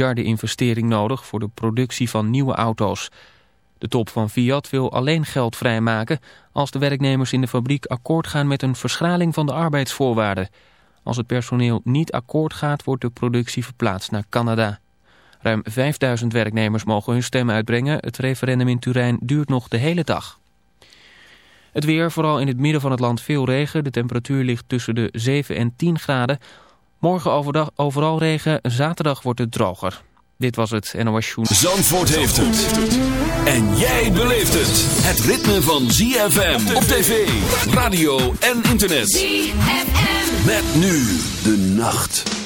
miljardeninvestering nodig voor de productie van nieuwe auto's. De top van Fiat wil alleen geld vrijmaken als de werknemers in de fabriek akkoord gaan met een verschraling van de arbeidsvoorwaarden. Als het personeel niet akkoord gaat, wordt de productie verplaatst naar Canada. Ruim 5000 werknemers mogen hun stem uitbrengen. Het referendum in Turijn duurt nog de hele dag. Het weer, vooral in het midden van het land veel regen. De temperatuur ligt tussen de 7 en 10 graden. Morgen overdag overal regen, zaterdag wordt het droger. Dit was het NOS Show. Zandvoort heeft het. En jij beleeft het. Het ritme van ZFM op tv, radio en internet. ZFM. Met nu de nacht.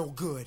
No good.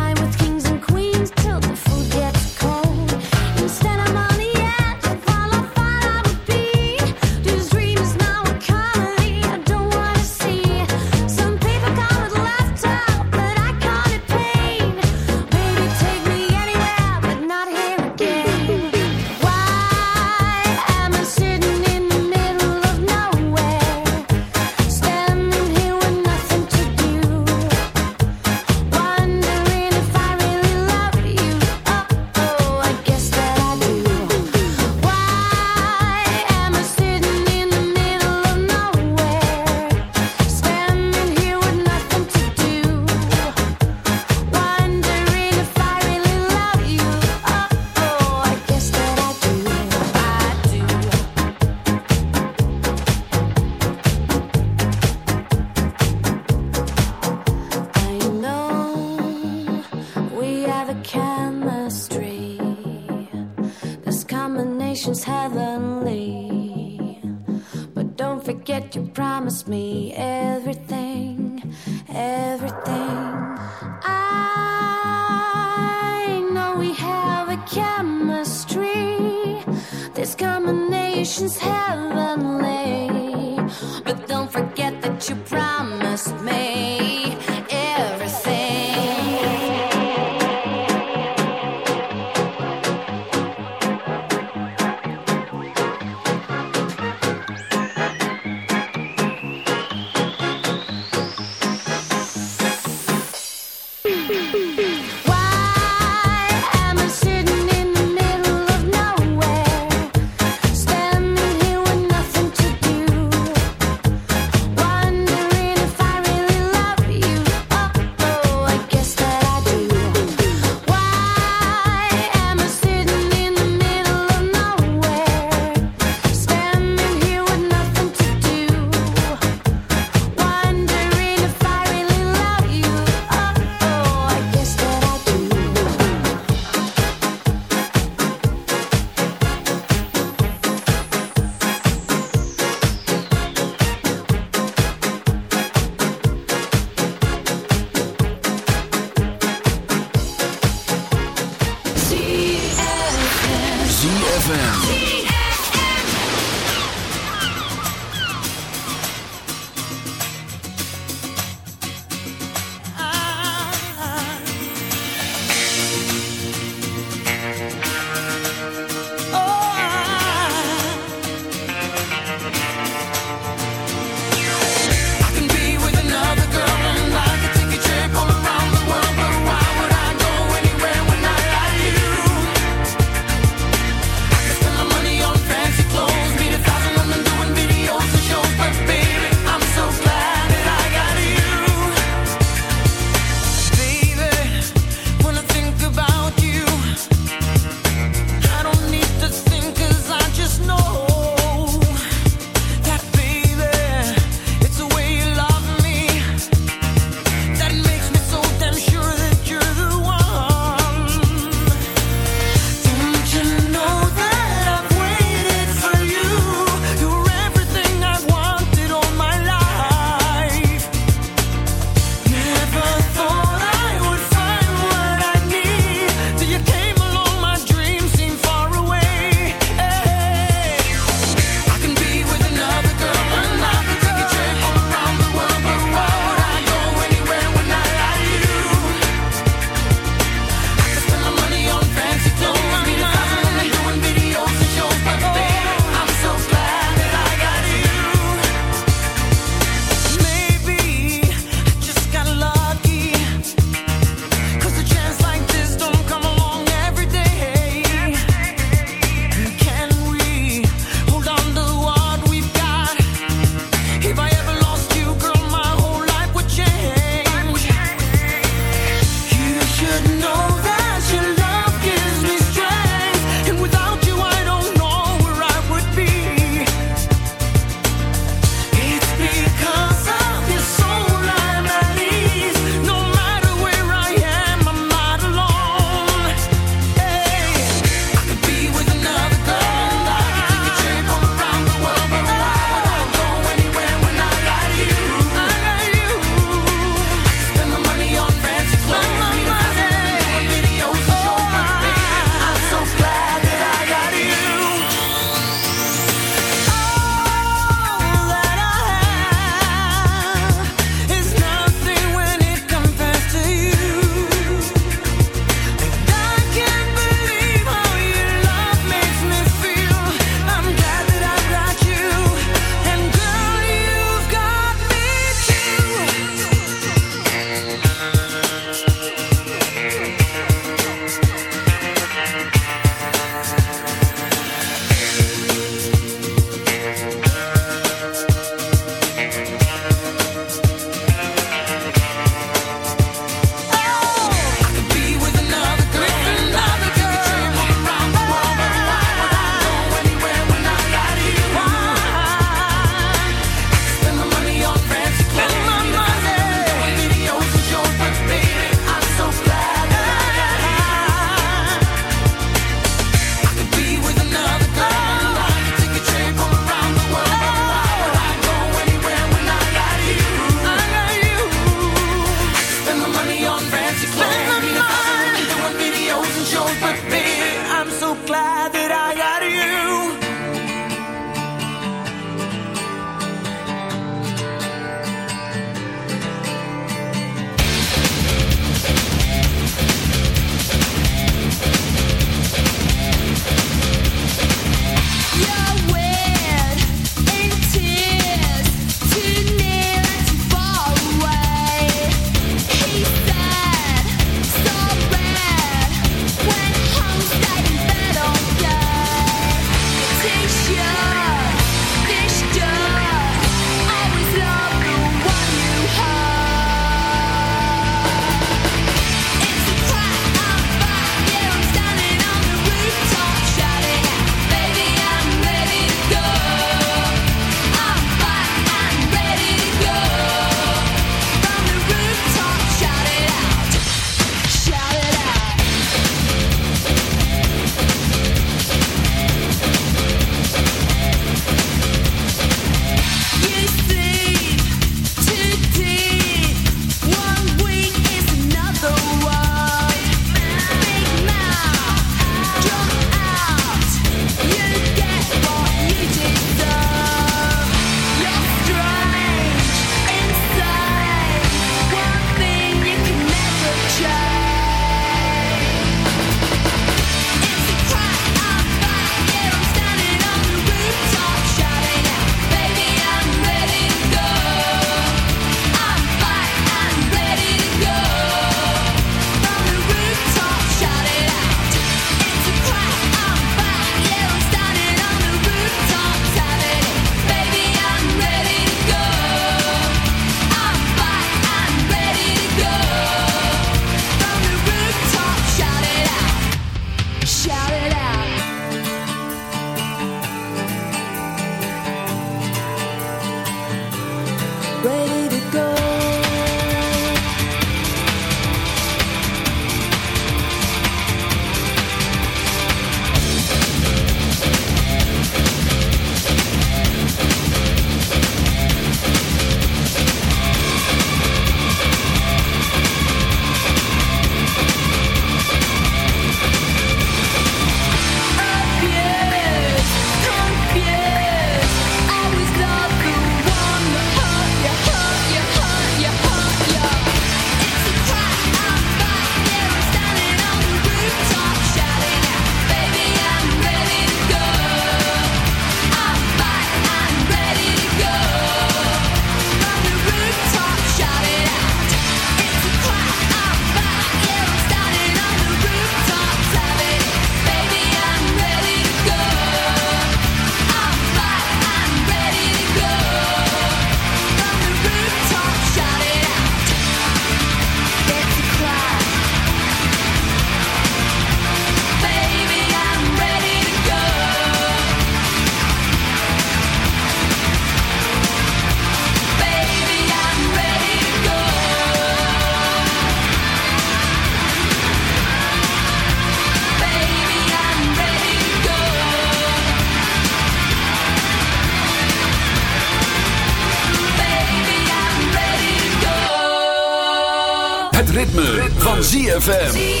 ZFM.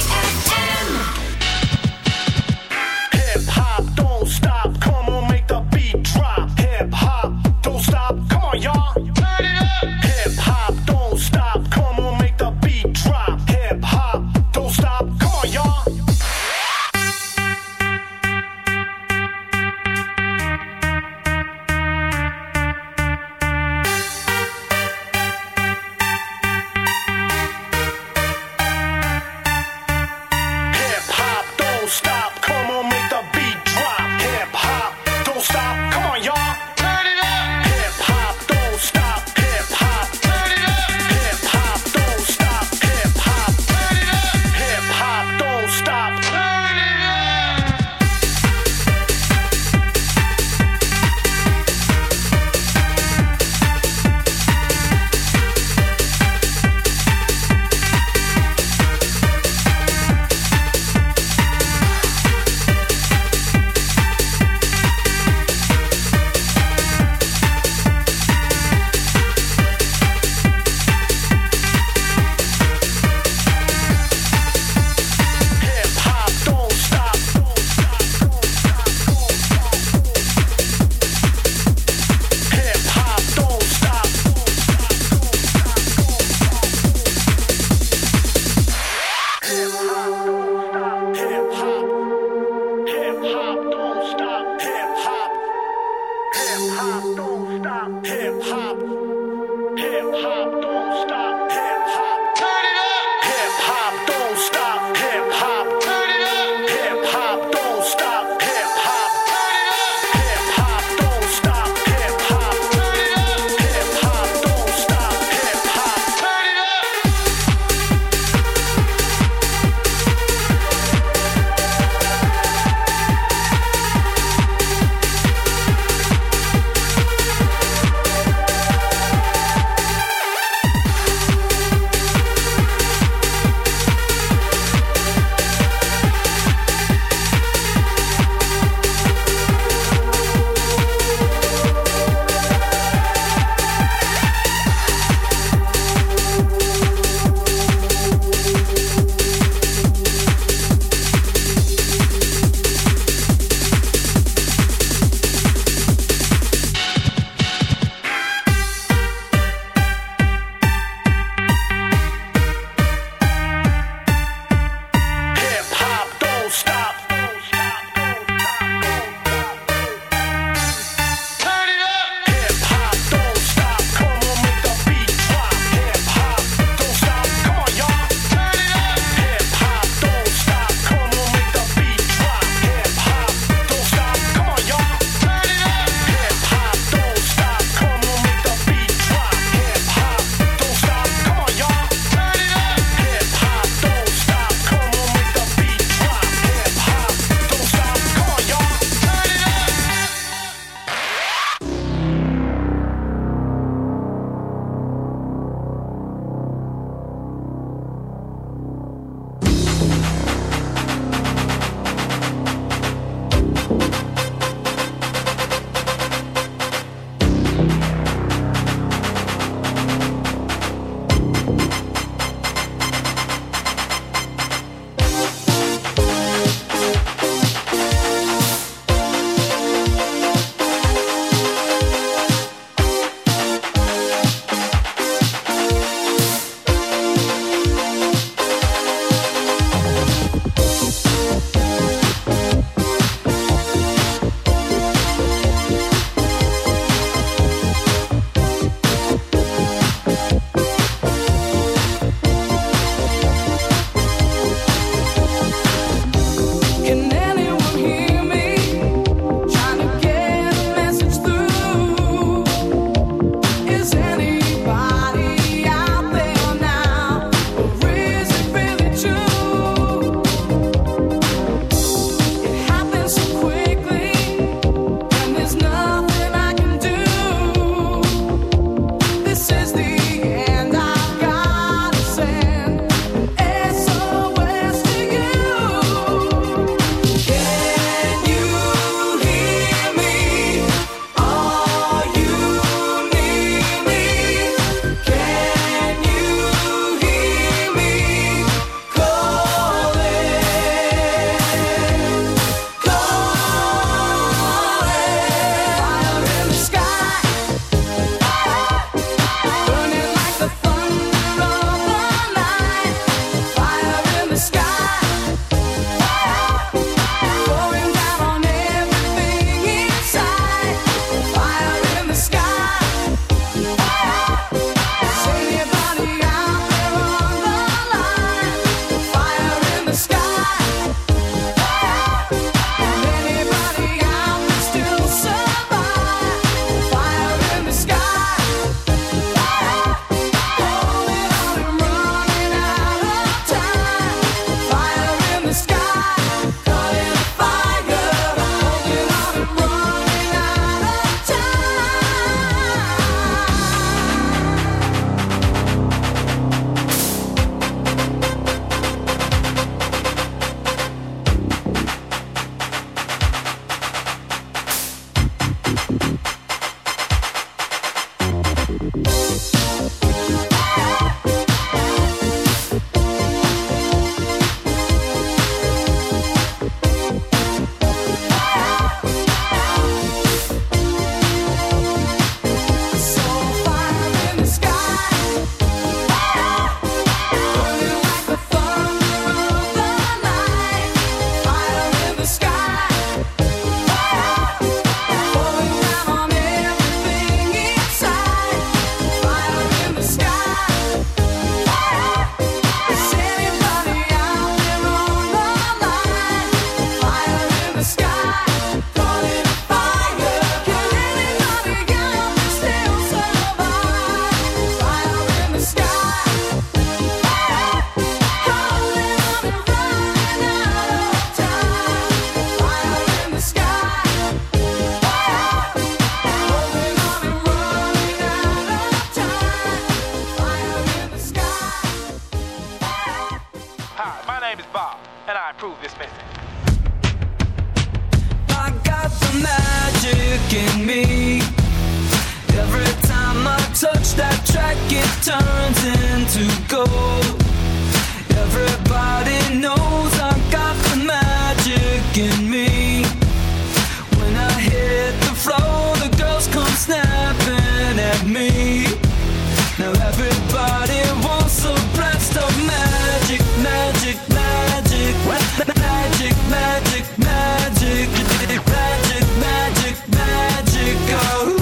Everybody wants a blast of magic, magic, magic, magic, magic, magic, magic, magic, magic. Oh,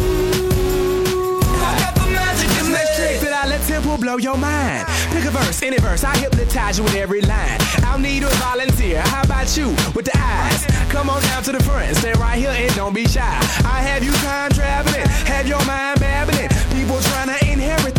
I got the magic in me. check that out, let tempo blow your mind. Pick a verse, any verse, I hypnotize you with every line. I'll need a volunteer. How about you with the eyes? Come on down to the front, stay right here and don't be shy. I have you time traveling, have your mind babbling. People trying to inherit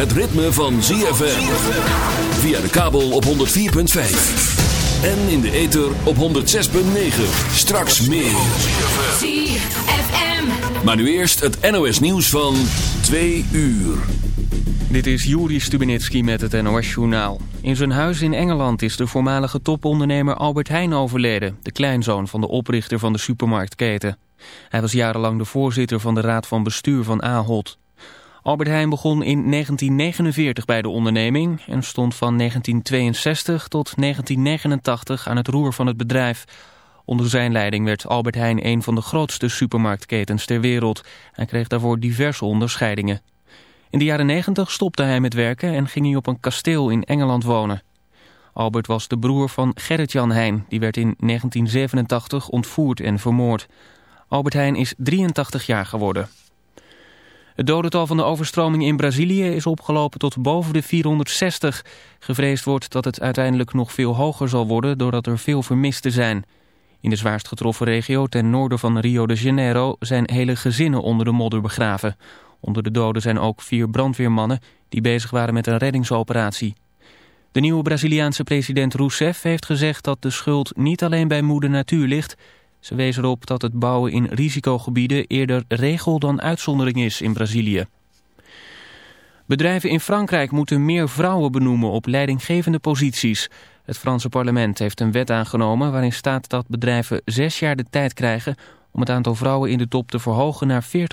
het ritme van ZFM. Via de kabel op 104.5. En in de ether op 106.9. Straks meer. ZFM. Maar nu eerst het NOS nieuws van 2 uur. Dit is Juri Stubenitski met het NOS-journaal. In zijn huis in Engeland is de voormalige topondernemer Albert Heijn overleden... de kleinzoon van de oprichter van de supermarktketen. Hij was jarenlang de voorzitter van de raad van bestuur van Ahold. Albert Heijn begon in 1949 bij de onderneming... en stond van 1962 tot 1989 aan het roer van het bedrijf... Onder zijn leiding werd Albert Heijn een van de grootste supermarktketens ter wereld. Hij kreeg daarvoor diverse onderscheidingen. In de jaren 90 stopte hij met werken en ging hij op een kasteel in Engeland wonen. Albert was de broer van Gerrit-Jan Heijn. Die werd in 1987 ontvoerd en vermoord. Albert Heijn is 83 jaar geworden. Het dodental van de overstroming in Brazilië is opgelopen tot boven de 460. Gevreesd wordt dat het uiteindelijk nog veel hoger zal worden doordat er veel vermisten zijn. In de zwaarst getroffen regio ten noorden van Rio de Janeiro zijn hele gezinnen onder de modder begraven. Onder de doden zijn ook vier brandweermannen die bezig waren met een reddingsoperatie. De nieuwe Braziliaanse president Rousseff heeft gezegd dat de schuld niet alleen bij moeder natuur ligt. Ze wees erop dat het bouwen in risicogebieden eerder regel dan uitzondering is in Brazilië. Bedrijven in Frankrijk moeten meer vrouwen benoemen op leidinggevende posities. Het Franse parlement heeft een wet aangenomen waarin staat dat bedrijven zes jaar de tijd krijgen om het aantal vrouwen in de top te verhogen naar 40